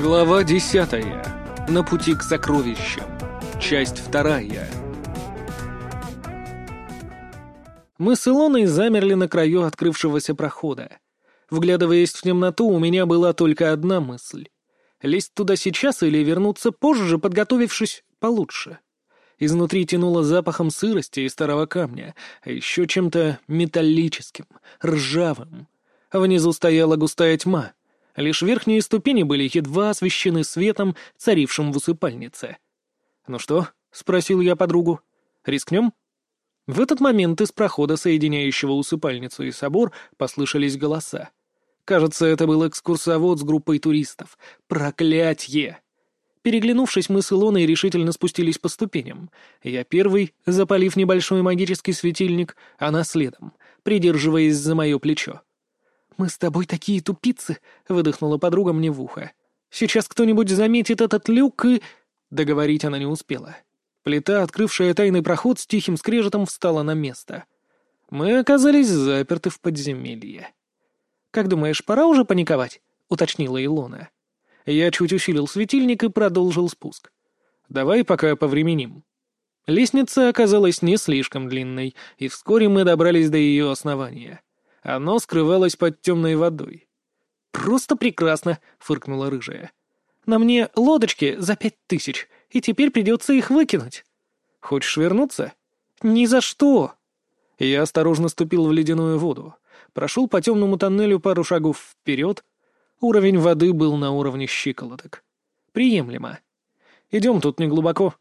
Глава десятая. На пути к сокровищам. Часть вторая. Мы с Илоной замерли на краю открывшегося прохода. Вглядываясь в темноту, у меня была только одна мысль. Лезть туда сейчас или вернуться позже, подготовившись получше. Изнутри тянуло запахом сырости и старого камня, а еще чем-то металлическим, ржавым. Внизу стояла густая тьма — Лишь верхние ступени были едва освещены светом, царившим в усыпальнице. «Ну что?» — спросил я подругу. «Рискнем?» В этот момент из прохода, соединяющего усыпальницу и собор, послышались голоса. Кажется, это был экскурсовод с группой туристов. Проклятье! Переглянувшись, мы с Илоной решительно спустились по ступеням. Я первый, запалив небольшой магический светильник, она следом, придерживаясь за мое плечо. «Мы с тобой такие тупицы!» — выдохнула подруга мне в ухо. «Сейчас кто-нибудь заметит этот люк и...» Договорить она не успела. Плита, открывшая тайный проход, с тихим скрежетом встала на место. Мы оказались заперты в подземелье. «Как думаешь, пора уже паниковать?» — уточнила Илона. Я чуть усилил светильник и продолжил спуск. «Давай пока повременим». Лестница оказалась не слишком длинной, и вскоре мы добрались до ее основания. Оно скрывалось под темной водой. «Просто прекрасно!» — фыркнула рыжая. «На мне лодочки за пять тысяч, и теперь придется их выкинуть. Хочешь вернуться?» «Ни за что!» Я осторожно ступил в ледяную воду, прошел по темному тоннелю пару шагов вперед. Уровень воды был на уровне щиколоток. Приемлемо. Идем тут не глубоко.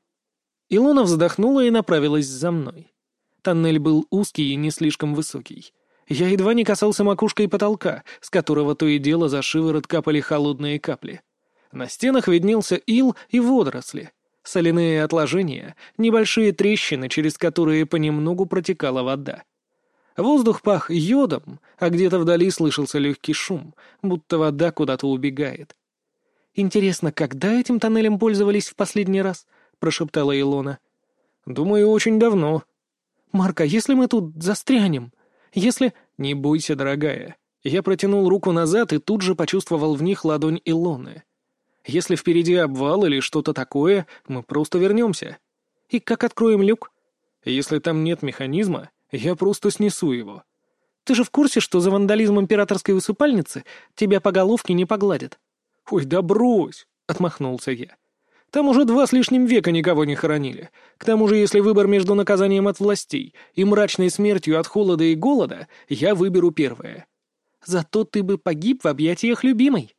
Илона вздохнула и направилась за мной. Тоннель был узкий и не слишком высокий. Я едва не касался макушкой потолка, с которого то и дело за шиворот капали холодные капли. На стенах виднелся ил и водоросли, соляные отложения, небольшие трещины, через которые понемногу протекала вода. Воздух пах йодом, а где-то вдали слышался легкий шум, будто вода куда-то убегает. «Интересно, когда этим тоннелем пользовались в последний раз?» — прошептала Илона. «Думаю, очень давно». «Марка, если мы тут застрянем?» Если... Не бойся, дорогая. Я протянул руку назад и тут же почувствовал в них ладонь Илоны. Если впереди обвал или что-то такое, мы просто вернемся. И как откроем люк? Если там нет механизма, я просто снесу его. Ты же в курсе, что за вандализм императорской усыпальницы тебя по головке не погладят? Ой, да брось! — отмахнулся я. Там уже два с лишним века никого не хоронили. К тому же, если выбор между наказанием от властей и мрачной смертью от холода и голода, я выберу первое. Зато ты бы погиб в объятиях любимой.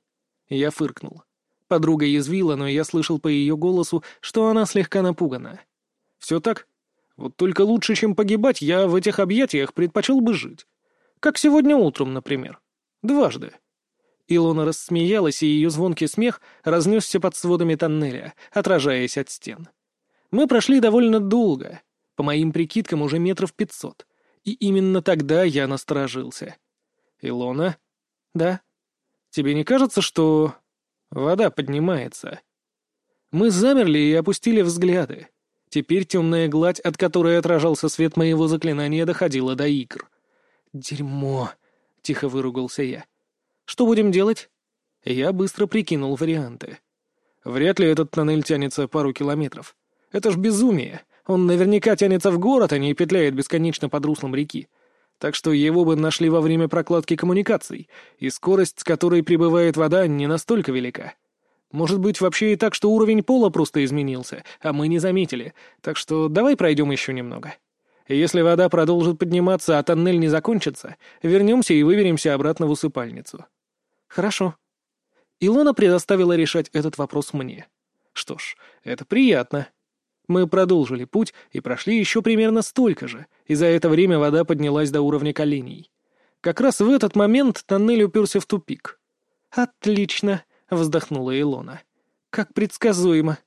Я фыркнул. Подруга язвила, но я слышал по ее голосу, что она слегка напугана. Все так? Вот только лучше, чем погибать, я в этих объятиях предпочел бы жить. Как сегодня утром, например. Дважды. Илона рассмеялась, и ее звонкий смех разнесся под сводами тоннеля, отражаясь от стен. Мы прошли довольно долго, по моим прикидкам уже метров пятьсот, и именно тогда я насторожился. «Илона?» «Да?» «Тебе не кажется, что...» «Вода поднимается?» Мы замерли и опустили взгляды. Теперь темная гладь, от которой отражался свет моего заклинания, доходила до игр. «Дерьмо!» — тихо выругался я. Что будем делать?» Я быстро прикинул варианты. Вряд ли этот тоннель тянется пару километров. Это ж безумие. Он наверняка тянется в город, а не петляет бесконечно под руслом реки. Так что его бы нашли во время прокладки коммуникаций, и скорость, с которой прибывает вода, не настолько велика. Может быть, вообще и так, что уровень пола просто изменился, а мы не заметили. Так что давай пройдем еще немного. Если вода продолжит подниматься, а тоннель не закончится, вернемся и выберемся обратно в усыпальницу. Хорошо. Илона предоставила решать этот вопрос мне. Что ж, это приятно. Мы продолжили путь и прошли еще примерно столько же, и за это время вода поднялась до уровня коленей. Как раз в этот момент тоннель уперся в тупик. «Отлично!» — вздохнула Илона. «Как предсказуемо!»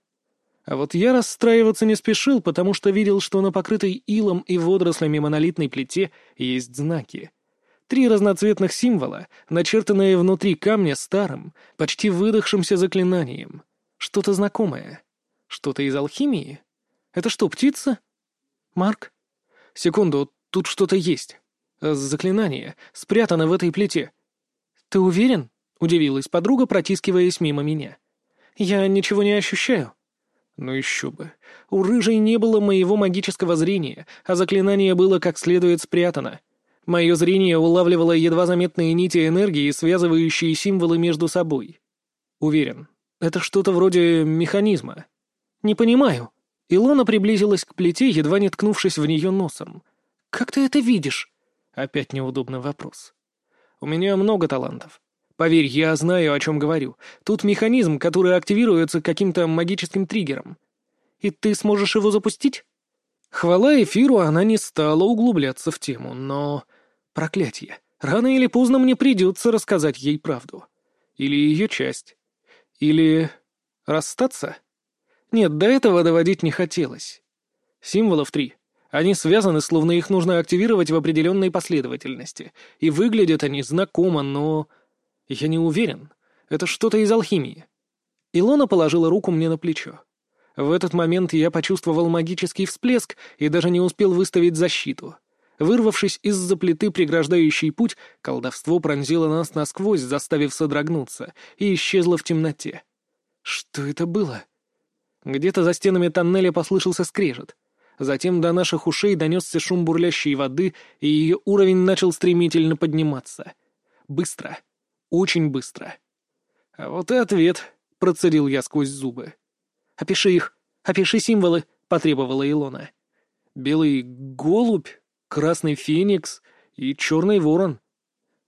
А вот я расстраиваться не спешил, потому что видел, что на покрытой илом и водорослями монолитной плите есть знаки. Три разноцветных символа, начертанные внутри камня старым, почти выдохшимся заклинанием. Что-то знакомое. Что-то из алхимии? Это что, птица? Марк? Секунду, тут что-то есть. Заклинание, спрятано в этой плите. Ты уверен? Удивилась подруга, протискиваясь мимо меня. Я ничего не ощущаю. Ну еще бы. У рыжей не было моего магического зрения, а заклинание было как следует спрятано. Мое зрение улавливало едва заметные нити энергии, связывающие символы между собой. Уверен, это что-то вроде механизма. Не понимаю. Илона приблизилась к плите, едва не ткнувшись в нее носом. «Как ты это видишь?» Опять неудобный вопрос. «У меня много талантов. Поверь, я знаю, о чем говорю. Тут механизм, который активируется каким-то магическим триггером. И ты сможешь его запустить?» Хвала эфиру, она не стала углубляться в тему, но... Проклятье. Рано или поздно мне придется рассказать ей правду. Или ее часть. Или... расстаться? Нет, до этого доводить не хотелось. Символов три. Они связаны, словно их нужно активировать в определенной последовательности. И выглядят они знакомо, но... Я не уверен. Это что-то из алхимии. Илона положила руку мне на плечо. В этот момент я почувствовал магический всплеск и даже не успел выставить защиту. Вырвавшись из-за плиты, преграждающей путь, колдовство пронзило нас насквозь, заставив содрогнуться, и исчезло в темноте. Что это было? Где-то за стенами тоннеля послышался скрежет. Затем до наших ушей донесся шум бурлящей воды, и ее уровень начал стремительно подниматься. Быстро. Очень быстро. А вот и ответ, — процедил я сквозь зубы. «Опиши их. Опиши символы», — потребовала Илона. «Белый голубь, красный феникс и черный ворон.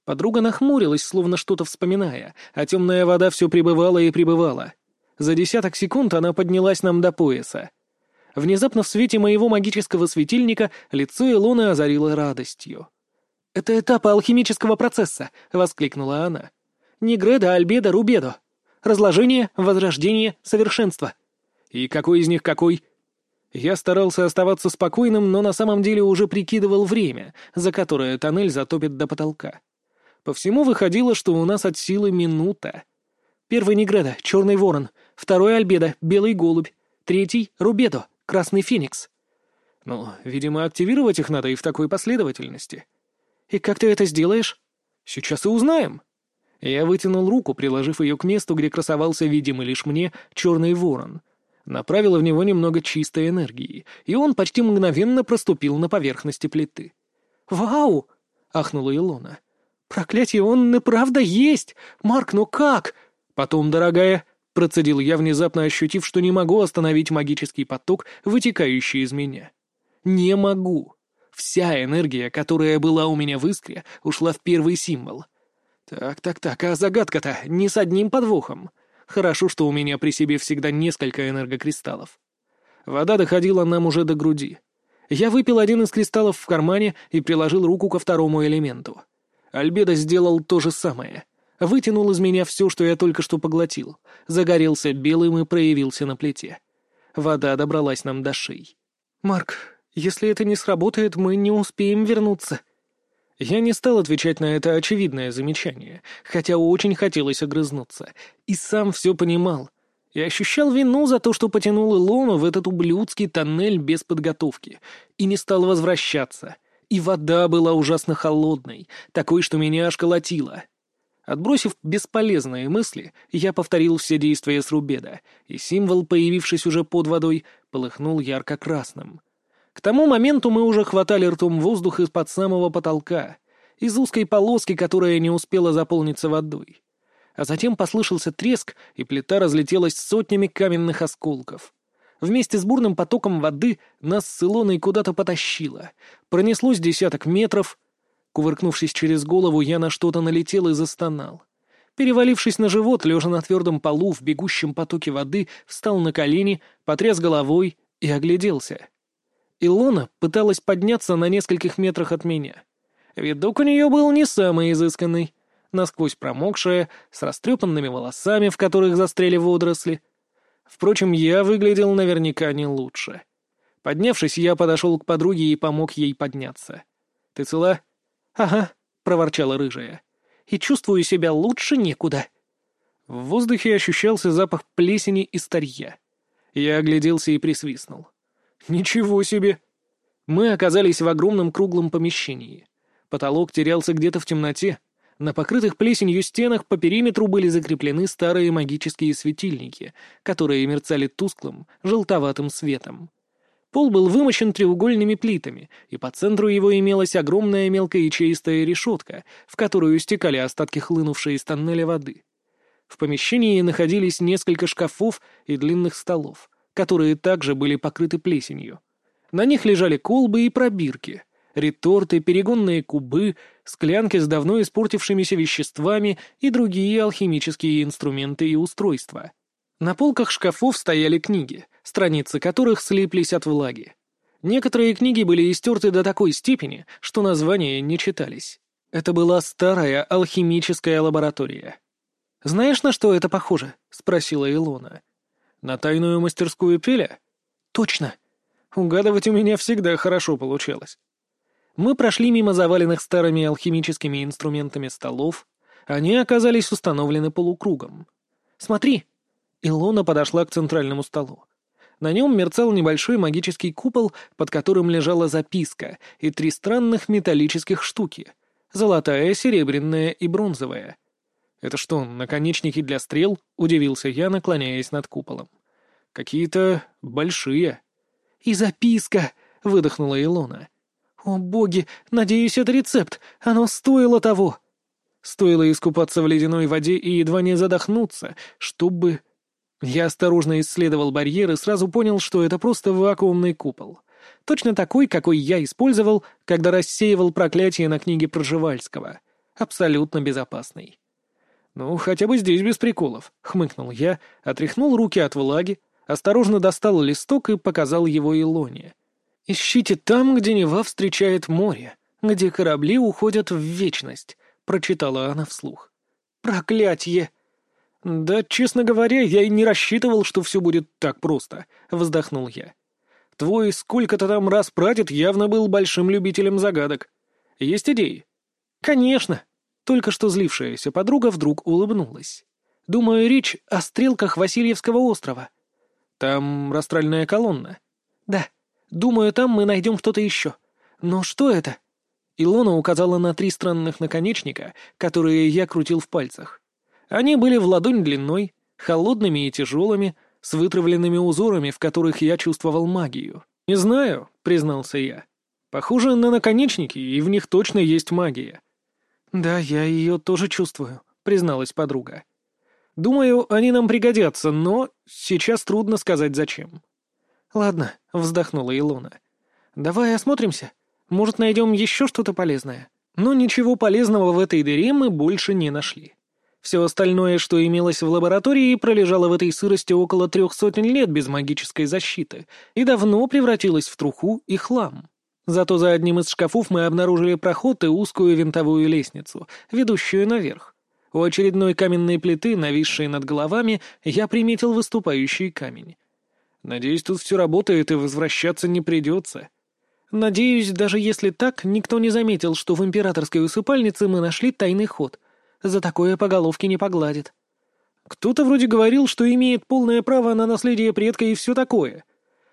Подруга нахмурилась, словно что-то вспоминая, а темная вода все прибывала и прибывала. За десяток секунд она поднялась нам до пояса. Внезапно в свете моего магического светильника лицо Илоны озарило радостью. «Это этапы алхимического процесса!» — воскликнула она. «Негреда, альбедо, рубедо. Разложение, возрождение, совершенство». «И какой из них какой?» Я старался оставаться спокойным, но на самом деле уже прикидывал время, за которое тоннель затопит до потолка. По всему выходило, что у нас от силы минута. Первый Негреда, черный ворон, второй Альбедо, белый голубь, третий Рубедо, красный феникс. Ну, видимо, активировать их надо и в такой последовательности. И как ты это сделаешь? Сейчас и узнаем. Я вытянул руку, приложив ее к месту, где красовался видимый лишь мне черный ворон — направила в него немного чистой энергии, и он почти мгновенно проступил на поверхности плиты. «Вау!» — ахнула Илона. «Проклятие, он и правда есть! Марк, ну как?» «Потом, дорогая», — процедил я, внезапно ощутив, что не могу остановить магический поток, вытекающий из меня. «Не могу. Вся энергия, которая была у меня в искре, ушла в первый символ. Так, так, так, а загадка-то не с одним подвохом. Хорошо, что у меня при себе всегда несколько энергокристаллов. Вода доходила нам уже до груди. Я выпил один из кристаллов в кармане и приложил руку ко второму элементу. Альбедо сделал то же самое. Вытянул из меня все, что я только что поглотил. Загорелся белым и проявился на плите. Вода добралась нам до шеи. «Марк, если это не сработает, мы не успеем вернуться», я не стал отвечать на это очевидное замечание, хотя очень хотелось огрызнуться, и сам все понимал. Я ощущал вину за то, что потянул Илону в этот ублюдский тоннель без подготовки, и не стал возвращаться. И вода была ужасно холодной, такой, что меня аж колотило. Отбросив бесполезные мысли, я повторил все действия с Рубеда, и символ, появившись уже под водой, полыхнул ярко-красным — к тому моменту мы уже хватали ртом воздух из-под самого потолка, из узкой полоски, которая не успела заполниться водой. А затем послышался треск, и плита разлетелась сотнями каменных осколков. Вместе с бурным потоком воды нас с Илоной куда-то потащило. Пронеслось десяток метров. Кувыркнувшись через голову, я на что-то налетел и застонал. Перевалившись на живот, лежа на твердом полу в бегущем потоке воды, встал на колени, потряс головой и огляделся. Илона пыталась подняться на нескольких метрах от меня. Видок у нее был не самый изысканный. Насквозь промокшая, с растрепанными волосами, в которых застряли водоросли. Впрочем, я выглядел наверняка не лучше. Поднявшись, я подошел к подруге и помог ей подняться. «Ты цела?» «Ага», — проворчала рыжая. «И чувствую себя лучше некуда». В воздухе ощущался запах плесени и старья. Я огляделся и присвистнул. «Ничего себе!» Мы оказались в огромном круглом помещении. Потолок терялся где-то в темноте. На покрытых плесенью стенах по периметру были закреплены старые магические светильники, которые мерцали тусклым, желтоватым светом. Пол был вымощен треугольными плитами, и по центру его имелась огромная мелкоячеистая решетка, в которую стекали остатки хлынувшей из тоннеля воды. В помещении находились несколько шкафов и длинных столов, которые также были покрыты плесенью. На них лежали колбы и пробирки, реторты, перегонные кубы, склянки с давно испортившимися веществами и другие алхимические инструменты и устройства. На полках шкафов стояли книги, страницы которых слиплись от влаги. Некоторые книги были истерты до такой степени, что названия не читались. Это была старая алхимическая лаборатория. «Знаешь, на что это похоже?» — спросила Илона. «На тайную мастерскую Пеля?» «Точно. Угадывать у меня всегда хорошо получалось». Мы прошли мимо заваленных старыми алхимическими инструментами столов. Они оказались установлены полукругом. «Смотри!» Илона подошла к центральному столу. На нем мерцал небольшой магический купол, под которым лежала записка и три странных металлических штуки — золотая, серебряная и бронзовая. «Это что, наконечники для стрел?» — удивился я, наклоняясь над куполом. «Какие-то большие». «И записка!» — выдохнула Илона. «О, боги! Надеюсь, это рецепт! Оно стоило того!» Стоило искупаться в ледяной воде и едва не задохнуться, чтобы... Я осторожно исследовал барьер и сразу понял, что это просто вакуумный купол. Точно такой, какой я использовал, когда рассеивал проклятие на книге Проживальского. Абсолютно безопасный. «Ну, хотя бы здесь без приколов», — хмыкнул я, отряхнул руки от влаги, осторожно достал листок и показал его Илоне. «Ищите там, где Нева встречает море, где корабли уходят в вечность», — прочитала она вслух. «Проклятье!» «Да, честно говоря, я и не рассчитывал, что все будет так просто», — вздохнул я. «Твой сколько-то там раз прадед явно был большим любителем загадок. Есть идеи?» «Конечно!» Только что злившаяся подруга вдруг улыбнулась. «Думаю, речь о стрелках Васильевского острова». «Там растральная колонна?» «Да. Думаю, там мы найдем что-то еще. Но что это?» Илона указала на три странных наконечника, которые я крутил в пальцах. Они были в ладонь длиной, холодными и тяжелыми, с вытравленными узорами, в которых я чувствовал магию. «Не знаю», — признался я. «Похоже на наконечники, и в них точно есть магия». «Да, я ее тоже чувствую», — призналась подруга. «Думаю, они нам пригодятся, но сейчас трудно сказать зачем». «Ладно», — вздохнула Илона. «Давай осмотримся. Может, найдем еще что-то полезное». Но ничего полезного в этой дыре мы больше не нашли. Все остальное, что имелось в лаборатории, пролежало в этой сырости около трех сотен лет без магической защиты и давно превратилось в труху и хлам. Зато за одним из шкафов мы обнаружили проход и узкую винтовую лестницу, ведущую наверх. У очередной каменной плиты, нависшей над головами, я приметил выступающий камень. Надеюсь, тут все работает и возвращаться не придется. Надеюсь, даже если так, никто не заметил, что в императорской усыпальнице мы нашли тайный ход — за такое по головке не погладит. Кто-то вроде говорил, что имеет полное право на наследие предка и все такое.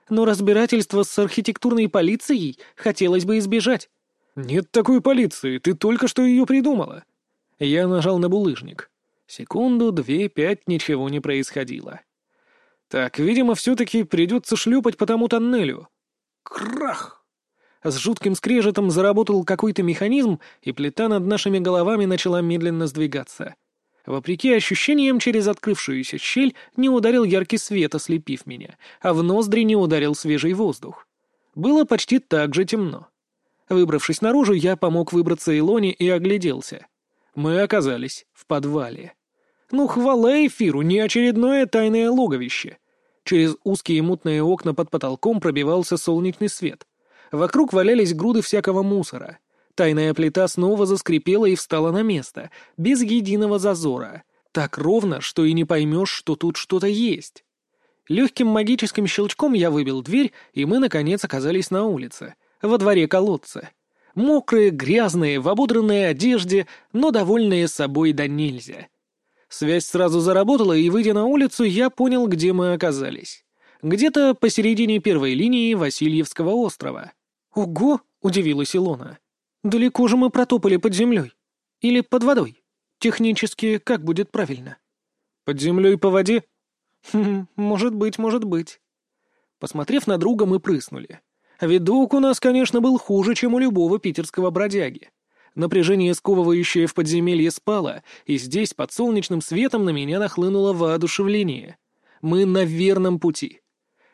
Но разбирательство с архитектурной полицией хотелось бы избежать. «Нет такой полиции, ты только что ее придумала». Я нажал на булыжник. Секунду, две, пять, ничего не происходило. Так, видимо, все-таки придется шлепать по тому тоннелю. Крах! С жутким скрежетом заработал какой-то механизм, и плита над нашими головами начала медленно сдвигаться. Вопреки ощущениям, через открывшуюся щель не ударил яркий свет, ослепив меня, а в ноздри не ударил свежий воздух. Было почти так же темно. Выбравшись наружу, я помог выбраться Илоне и огляделся. Мы оказались в подвале. Ну, хвала эфиру, не очередное тайное логовище. Через узкие мутные окна под потолком пробивался солнечный свет — Вокруг валялись груды всякого мусора. Тайная плита снова заскрипела и встала на место, без единого зазора. Так ровно, что и не поймешь, что тут что-то есть. Легким магическим щелчком я выбил дверь, и мы, наконец, оказались на улице, во дворе колодца. Мокрые, грязные, в ободранной одежде, но довольные собой да нельзя. Связь сразу заработала, и, выйдя на улицу, я понял, где мы оказались. Где-то посередине первой линии Васильевского острова. «Ого!» — удивилась Илона. «Далеко же мы протопали под землей». Или под водой? Технически как будет правильно? Под землей по воде? Хм, может быть, может быть. Посмотрев на друга, мы прыснули. Видок у нас, конечно, был хуже, чем у любого питерского бродяги. Напряжение, сковывающее в подземелье, спало, и здесь под солнечным светом на меня нахлынуло воодушевление. Мы на верном пути.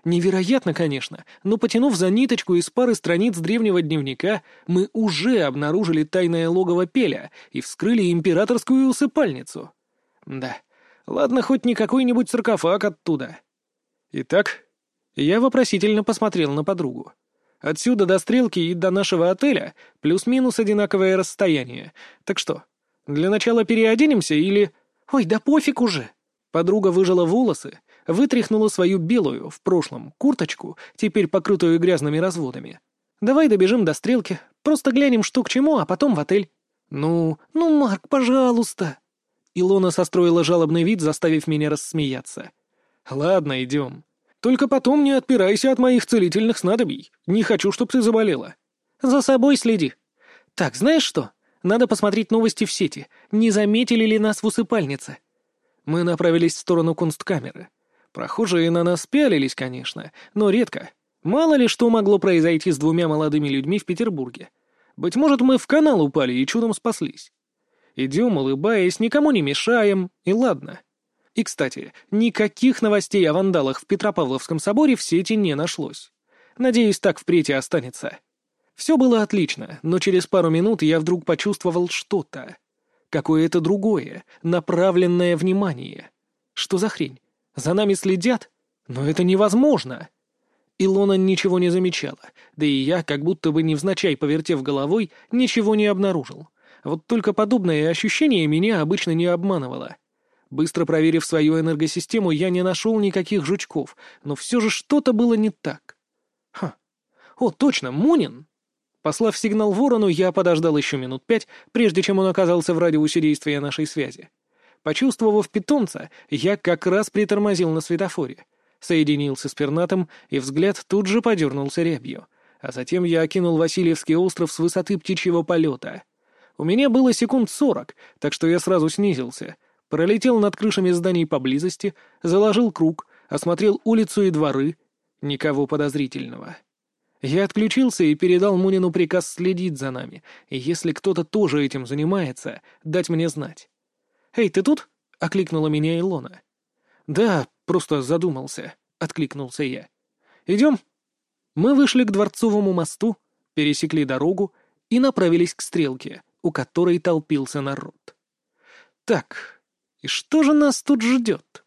Невероятно, конечно, но потянув за ниточку из пары страниц древнего дневника, мы уже обнаружили тайное логово Пеля и вскрыли императорскую усыпальницу. Да, ладно, хоть не какой-нибудь саркофаг оттуда. Итак, я вопросительно посмотрел на подругу. Отсюда до стрелки и до нашего отеля плюс-минус одинаковое расстояние. Так что, для начала переоденемся или... Ой, да пофиг уже. Подруга выжила волосы, вытряхнула свою белую, в прошлом, курточку, теперь покрытую грязными разводами. Давай добежим до стрелки, просто глянем, что к чему, а потом в отель. Ну, ну, Марк, пожалуйста. Илона состроила жалобный вид, заставив меня рассмеяться. Ладно, идем. Только потом не отпирайся от моих целительных снадобий. Не хочу, чтобы ты заболела. За собой следи. Так, знаешь что? Надо посмотреть новости в сети. Не заметили ли нас в усыпальнице? Мы направились в сторону кунсткамеры. Прохожие на нас пялились, конечно, но редко. Мало ли что могло произойти с двумя молодыми людьми в Петербурге. Быть может, мы в канал упали и чудом спаслись. Идем, улыбаясь, никому не мешаем, и ладно. И, кстати, никаких новостей о вандалах в Петропавловском соборе в сети не нашлось. Надеюсь, так впредь и останется. Все было отлично, но через пару минут я вдруг почувствовал что-то. Какое-то другое, направленное внимание. Что за хрень? За нами следят? Но это невозможно. Илона ничего не замечала, да и я, как будто бы невзначай повертев головой, ничего не обнаружил. Вот только подобное ощущение меня обычно не обманывало. Быстро проверив свою энергосистему, я не нашел никаких жучков, но все же что-то было не так. Ха. О, точно, Мунин! Послав сигнал ворону, я подождал еще минут пять, прежде чем он оказался в радиусе действия нашей связи. Почувствовав питомца, я как раз притормозил на светофоре, соединился с пернатом, и взгляд тут же подернулся рябью. А затем я окинул Васильевский остров с высоты птичьего полета. У меня было секунд сорок, так что я сразу снизился — Пролетел над крышами зданий поблизости, заложил круг, осмотрел улицу и дворы. Никого подозрительного. Я отключился и передал Мунину приказ следить за нами, и если кто-то тоже этим занимается, дать мне знать. «Эй, ты тут?» — окликнула меня Илона. «Да, просто задумался», — откликнулся я. «Идем?» Мы вышли к Дворцовому мосту, пересекли дорогу и направились к стрелке, у которой толпился народ. «Так, и что же нас тут ждет?